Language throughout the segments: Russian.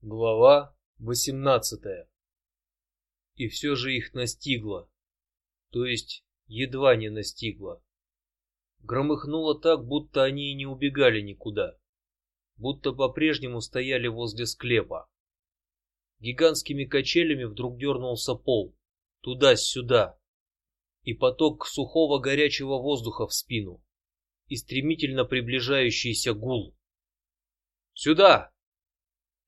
Глава восемнадцатая. И все же их настигло, то есть едва не настигло. Громыхнуло так, будто они и не убегали никуда, будто по-прежнему стояли возле склепа. Гигантскими качелями вдруг дернулся пол, туда-сюда, и поток сухого горячего воздуха в спину, и стремительно приближающийся гул. Сюда!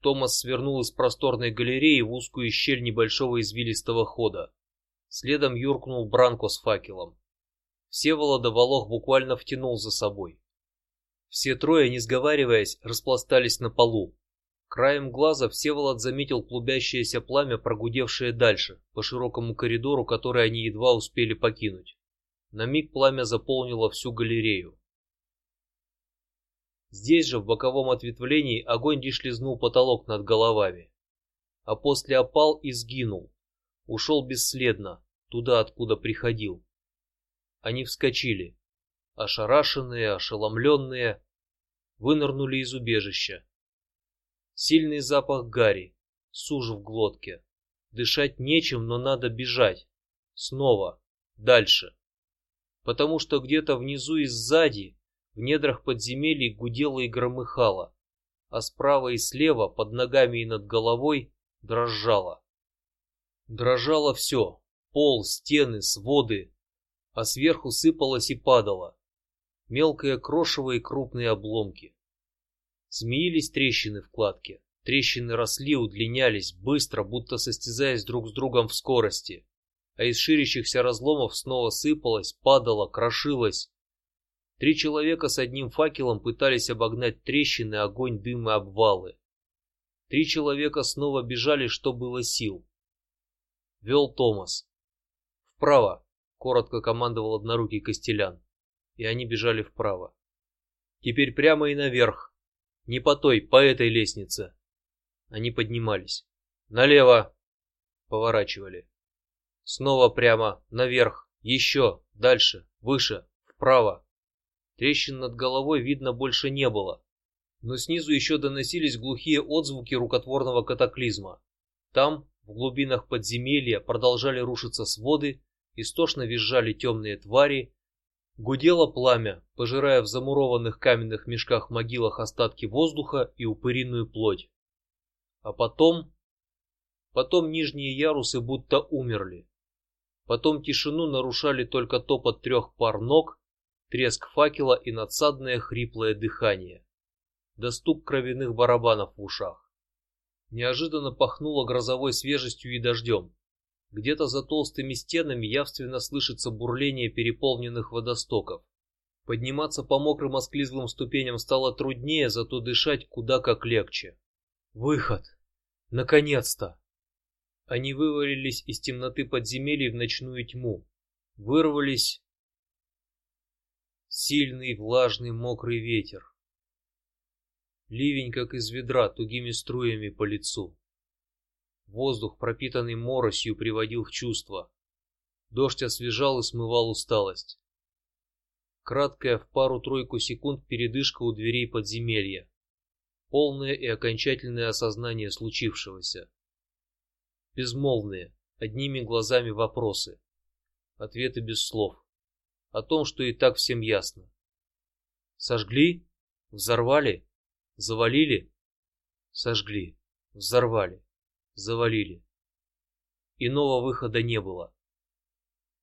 Томас свернул из просторной галереи в узкую щель небольшого извилистого хода. Следом юркнул Бранко с факелом. Всеволода Волох буквально втянул за собой. Все трое, не сговариваясь, распластались на полу. Краем глаза Всеволод заметил клубящееся пламя, прогудевшее дальше по широкому коридору, который они едва успели покинуть. На миг пламя заполнило всю галерею. Здесь же в боковом ответвлении огонь лишь лизнул потолок над головами, а после опал и сгинул, ушел бесследно туда, откуда приходил. Они вскочили, ошарашенные, ошеломленные, вынырнули из убежища. Сильный запах гари, сужь в глотке. Дышать нечем, но надо бежать. Снова, дальше, потому что где-то внизу и сзади в недрах подземелий гудело и громыхало, а справа и слева, под ногами и над головой, дрожало. Дрожало все: пол, стены, своды, а сверху сыпалось и падало мелкое крошево и крупные обломки. Змеились трещины в кладке, трещины росли, удлинялись быстро, будто состязаясь друг с другом в скорости, а из ширящихся разломов снова сыпалось, падало, крошилось, Три человека с одним факелом пытались обогнать трещины, огонь, дым и обвалы. Три человека снова бежали, что было сил. Вел Томас. Вправо, коротко командовал однорукий Костелян, и они бежали вправо. Теперь прямо и наверх, не по той, по этой лестнице. Они поднимались. Налево, поворачивали. Снова прямо, наверх, еще, дальше, выше, вправо. Трещин над головой видно больше не было, но снизу еще доносились глухие отзвуки рукотворного катаклизма. Там, в глубинах подземелья, продолжали рушиться своды, истошно визжали темные твари, гудело пламя, пожирая в замурованных каменных мешках могилах остатки воздуха и упыриную плоть. А потом, потом нижние ярусы будто умерли. Потом тишину нарушали только топот трех пар ног треск факела и надсадное хриплое дыхание, да стук кровяных барабанов в ушах. Неожиданно пахнуло грозовой свежестью и дождем. Где-то за толстыми стенами явственно слышится бурление переполненных водостоков. Подниматься по мокрым осклизлым ступеням стало труднее, зато дышать куда как легче. Выход, наконец-то! Они вывалились из темноты подземелья в ночную тьму, вырвались сильный влажный мокрый ветер. Ливень, как из ведра, тугими струями по лицу. Воздух, пропитанный моросью, приводил в чувство. Дождь освежал и смывал усталость. Краткая в пару-тройку секунд передышка у дверей подземелья, полное и окончательное осознание случившегося. Безмолвные, одними глазами вопросы, ответы без слов о том, что и так всем ясно. Сожгли, взорвали, завалили, сожгли, взорвали, завалили. Иного выхода не было.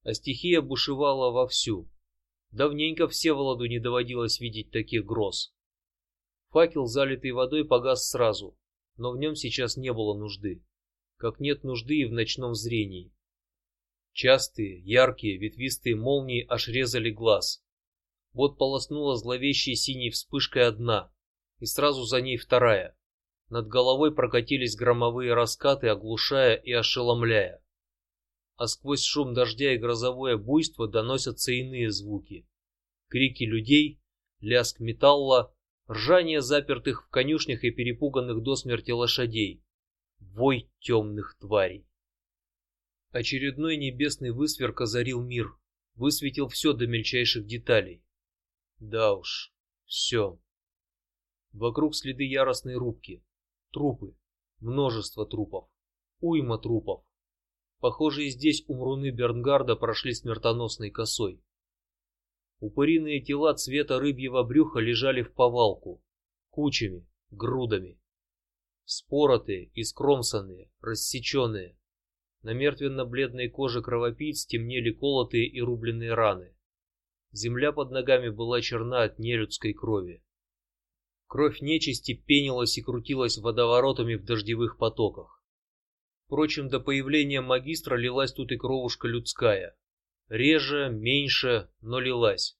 А стихия бушевала вовсю. Давненько Всеволоду не доводилось видеть таких гроз. Факел, залитый водой, погас сразу, но в нем сейчас не было нужды, как нет нужды и в ночном зрении. Частые, яркие, ветвистые молнии аж резали глаз. Вот полоснула зловещей синей вспышкой одна, и сразу за ней вторая. Над головой прокатились громовые раскаты, оглушая и ошеломляя. А сквозь шум дождя и грозовое буйство доносятся иные звуки: крики людей, лязг металла, ржание запертых в конюшнях и перепуганных до смерти лошадей, вой темных тварей. Очередной небесный высверк озарил мир, высветил все до мельчайших деталей. Да уж, все. Вокруг следы яростной рубки, трупы, Множество трупов, уйма трупов. Похоже, и здесь умруны Бернгарда прошли смертоносной косой. Упыриные тела цвета рыбьего брюха лежали в повалку, кучами, грудами, споротые, искромсанные, рассеченные. На мертвенно-бледной коже кровопийц темнели колотые и рубленные раны. Земля под ногами была черна от нелюдской крови. Кровь нечисти пенилась и крутилась водоворотами в дождевых потоках. Впрочем, до появления магистра лилась тут и кровушка людская, реже, меньше, но лилась.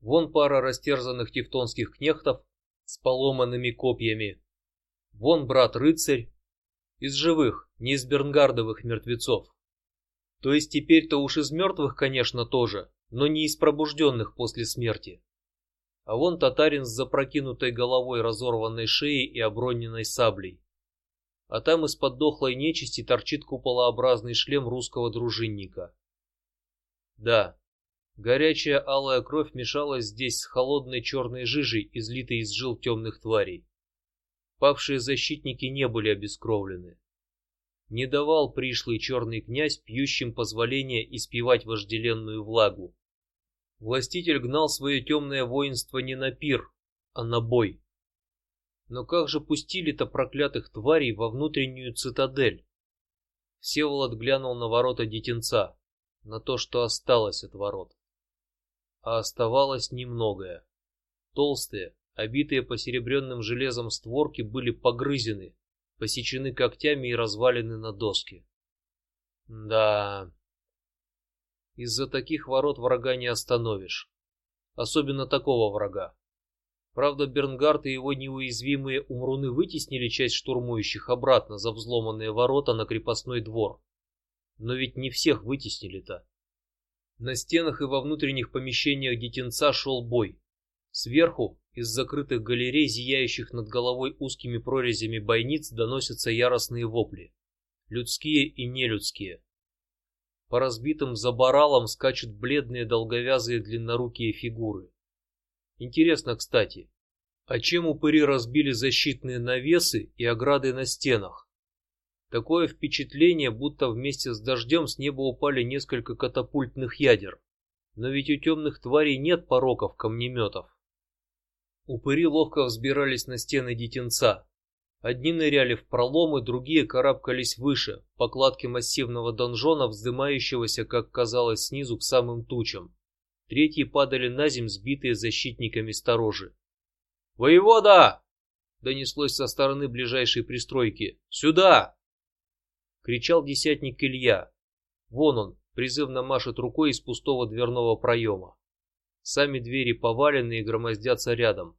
Вон пара растерзанных тевтонских кнехтов с поломанными копьями. Вон брат рыцарь из живых, не из бернгардовых мертвецов. То есть теперь-то уж из мертвых, конечно, тоже, но не из пробужденных после смерти. А вон татарин с запрокинутой головой, разорванной шеей и оброненной саблей а там из-под дохлой нечисти торчит куполообразный шлем русского дружинника. Да, горячая алая кровь мешалась здесь с холодной черной жижей, излитой из жил темных тварей. Павшие защитники не были обескровлены. Не давал пришлый черный князь пьющим позволения испивать вожделенную влагу. Властитель гнал свое темное воинство не на пир, а на бой. Но как же пустили-то проклятых тварей во внутреннюю цитадель? Всеволод глянул на ворота детинца, на то, что осталось от ворот. А оставалось немногое. Толстые, обитые посеребренным железом створки были погрызены, посечены когтями и развалены на доски. Да, из-за таких ворот врага не остановишь, особенно такого врага. Правда, Бернгард и его неуязвимые умруны вытеснили часть штурмующих обратно за взломанные ворота на крепостной двор. Но ведь не всех вытеснили-то. На стенах и во внутренних помещениях детинца шел бой. Сверху из закрытых галерей, зияющих над головой узкими прорезями бойниц, доносятся яростные вопли, людские и нелюдские. По разбитым забаралам скачут бледные долговязые длиннорукие фигуры. Интересно, кстати, а чем упыри разбили защитные навесы и ограды на стенах? Такое впечатление, будто вместе с дождем с неба упали несколько катапультных ядер. Но ведь у темных тварей нет пороков камнеметов. Упыри ловко взбирались на стены детинца. Одни ныряли в проломы, другие карабкались выше, по кладке массивного донжона, вздымающегося, как казалось, снизу к самым тучам третьи падали на земь, сбитые защитниками сторожи. Воевода! донеслось со стороны ближайшей пристройки. Сюда! кричал десятник Илья. Вон он призывно машет рукой из пустого дверного проема. Сами двери повалены и громоздятся рядом.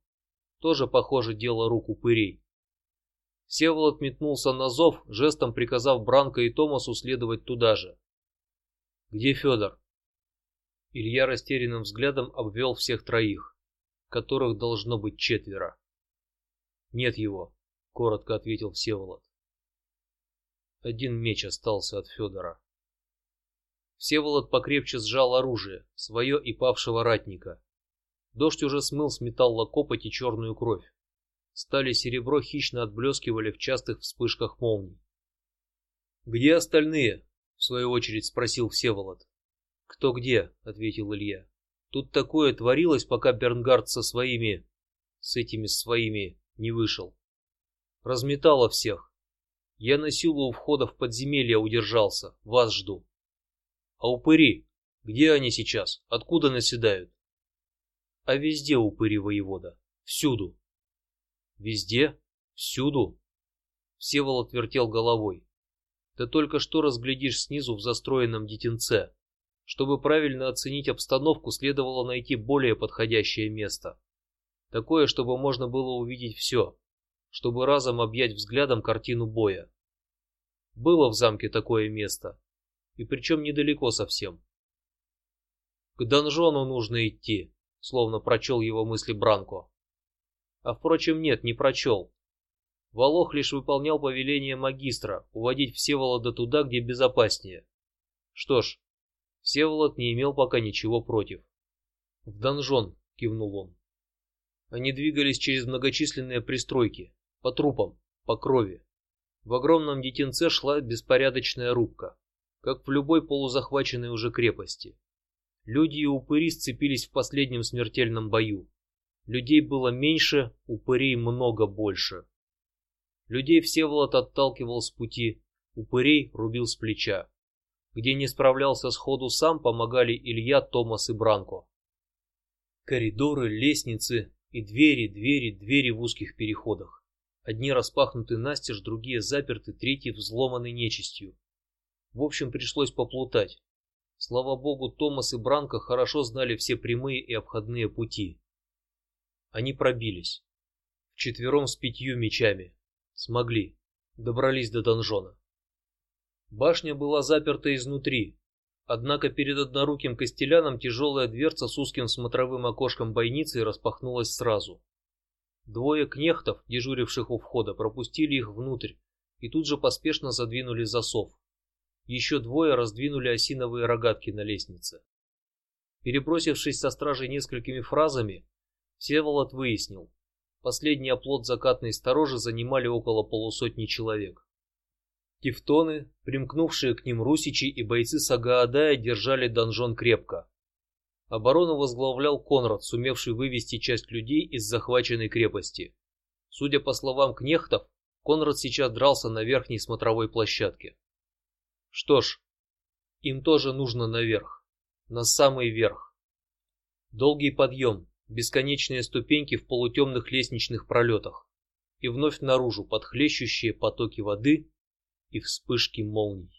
Тоже похоже дело рук упырей. Всеволод метнулся на зов, жестом приказав Бранко и Томасу следовать туда же. Где Федор? Илья растерянным взглядом обвел всех троих, которых должно быть четверо. Нет его, коротко ответил Всеволод. Один меч остался от Федора. Всеволод покрепче сжал оружие, свое и павшего ратника. Дождь уже смыл с металла копоть и черную кровь. Стали серебро хищно отблескивали в частых вспышках молний. Где остальные? В свою очередь спросил Всеволод. Кто где? ответил Илья. Тут такое творилось, пока Бернгард со своими, с этими своими не вышел. Разметало всех. Я на силу у входа в подземелье удержался. Вас жду. А упыри? Где они сейчас? Откуда наседают? А везде упыри воевода. Всюду. Везде? Всюду? Всеволод вертел головой. Да только что разглядишь снизу в застроенном детинце. Чтобы правильно оценить обстановку, следовало найти более подходящее место, такое, чтобы можно было увидеть все, чтобы разом объять взглядом картину боя. Было в замке такое место, и причем недалеко совсем. К донжону нужно идти, словно прочел его мысли Бранко. А впрочем, нет, не прочел. Волох лишь выполнял повеление магистра уводить Всеволода туда, где безопаснее. Что ж, Всеволод не имел пока ничего против. В донжон, кивнул он. Они двигались через многочисленные пристройки, по трупам, по крови, В огромном детинце шла беспорядочная рубка, как в любой полузахваченной уже крепости. Люди и упыри сцепились в последнем смертельном бою. Людей было меньше, упырей много больше. Людей Всеволод отталкивал с пути, упырей рубил с плеча. Где не справлялся с ходу сам, помогали Илья, Томас и Бранко. Коридоры, лестницы и двери, двери, двери в узких переходах. Одни распахнуты настежь, другие заперты, третьи взломаны нечистью. В общем, пришлось поплутать. Слава богу, Томас и Бранко хорошо знали все прямые и обходные пути. Они пробились. Вчетвером с пятью мечами. Смогли. Добрались до донжона. Башня была заперта изнутри, однако перед одноруким костеляном тяжелая дверца с узким смотровым окошком бойницы распахнулась сразу. Двое кнехтов, дежуривших у входа, пропустили их внутрь и тут же поспешно задвинули засов. Еще двое раздвинули осиновые рогатки на лестнице. Перебросившись со стражей несколькими фразами, Всеволод выяснил: последний оплот закатной сторожи занимали около полусотни человек. Тевтоны, примкнувшие к ним русичи и бойцы Сагаадая держали донжон крепко. Оборону возглавлял Конрад, сумевший вывести часть людей из захваченной крепости. Судя по словам кнехтов, Конрад сейчас дрался на верхней смотровой площадке. Что ж, им тоже нужно наверх, на самый верх. Долгий подъем, бесконечные ступеньки в полутемных лестничных пролетах и вновь наружу под хлещущие потоки воды и вспышки молний.